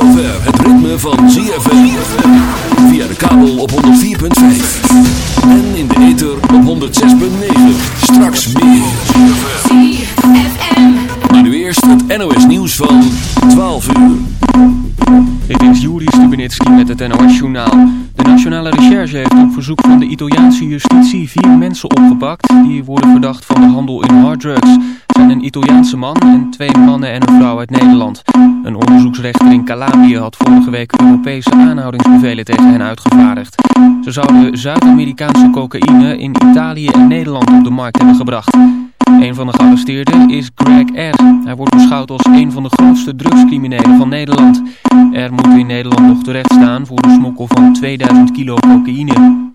zover het ritme van ZFM. Via de kabel op 104.5. En in de ether op 106.9. Straks meer. ZFM. Maar nu eerst het NOS nieuws van 12 uur. Dit is Juri Stubenitski met het NOS-journaal. De Nationale Recherche heeft op verzoek van de Italiaanse justitie vier mensen opgepakt... die worden verdacht van de handel in harddrugs... Een Italiaanse man en twee mannen en een vrouw uit Nederland. Een onderzoeksrechter in Calabria had vorige week Europese aanhoudingsbevelen tegen hen uitgevaardigd. Ze zouden Zuid-Amerikaanse cocaïne in Italië en Nederland op de markt hebben gebracht. Een van de gearresteerden is Greg R. Hij wordt beschouwd als een van de grootste drugscriminelen van Nederland. R moet in Nederland nog terecht staan voor de smokkel van 2000 kilo cocaïne.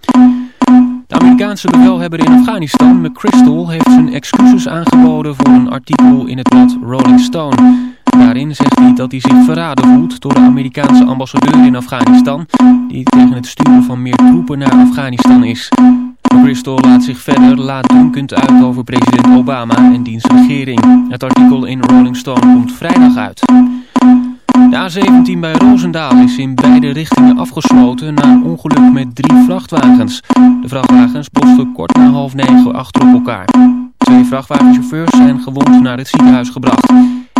De Amerikaanse bevelhebber in Afghanistan, McChrystal, heeft zijn excuses aangeboden voor een artikel in het blad Rolling Stone. Daarin zegt hij dat hij zich verraden voelt door de Amerikaanse ambassadeur in Afghanistan, die tegen het sturen van meer troepen naar Afghanistan is. Crystal laat zich verder laatdunkend uit over president Obama en diens regering. Het artikel in Rolling Stone komt vrijdag uit. De A17 bij Roosendaal is in beide richtingen afgesloten na een ongeluk met drie vrachtwagens. De vrachtwagens botsten kort na half negen achter op elkaar. Twee vrachtwagenchauffeurs zijn gewond naar het ziekenhuis gebracht.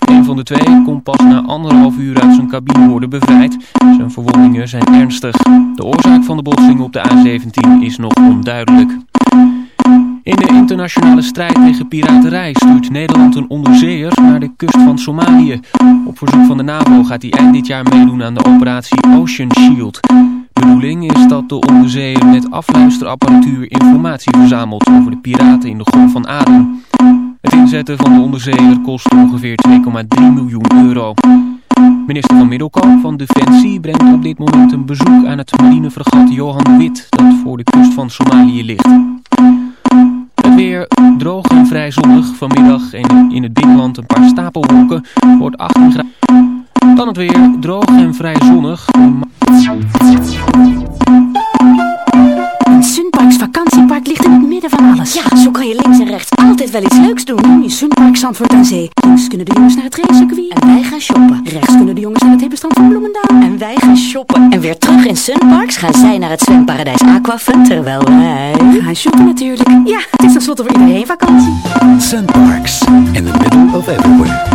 Een van de twee kon pas na anderhalf uur uit zijn cabine worden bevrijd. Zijn verwondingen zijn ernstig. De oorzaak van de botsing op de A17 is nog onduidelijk. In de internationale strijd tegen piraterij stuurt Nederland een onderzeeër naar de kust van Somalië. Op verzoek van de NAVO gaat hij eind dit jaar meedoen aan de operatie Ocean Shield. De bedoeling is dat de onderzeeër met afluisterapparatuur informatie verzamelt over de piraten in de Golf van Aden. Het inzetten van de onderzeeër kost ongeveer 2,3 miljoen euro. Minister van Middelkoop van Defensie brengt op dit moment een bezoek aan het marinefregat Johan Wit dat voor de kust van Somalië ligt. Weer droog en vrij zonnig. Vanmiddag in, het binnenland een paar stapelwolken. Wordt 18 graden. Dan het weer droog en vrij zonnig. Sunparks vakantiepark ligt in midden van alles. Ja, zo kan je links en rechts altijd wel iets leuks doen. Noem je Sunpark Zandvoort aan Zee. Links kunnen de jongens naar het traincircuit. En wij gaan shoppen. Rechts kunnen de jongens naar het hippenstrand van Bloemendaal. En wij gaan shoppen. En weer terug in Sunparks gaan zij naar het zwemparadijs Aquafun, terwijl wij... Gaan shoppen natuurlijk. Ja, het is tenslotte voor iedereen vakantie. Sunparks, in the middle of everywhere.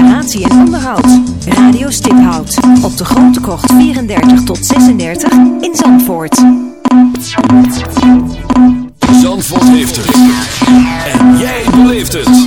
en onderhoud. Radio Stiphout op de Grote Krocht 34 tot 36 in Zandvoort. Zandvoort heeft het. En jij beleeft het.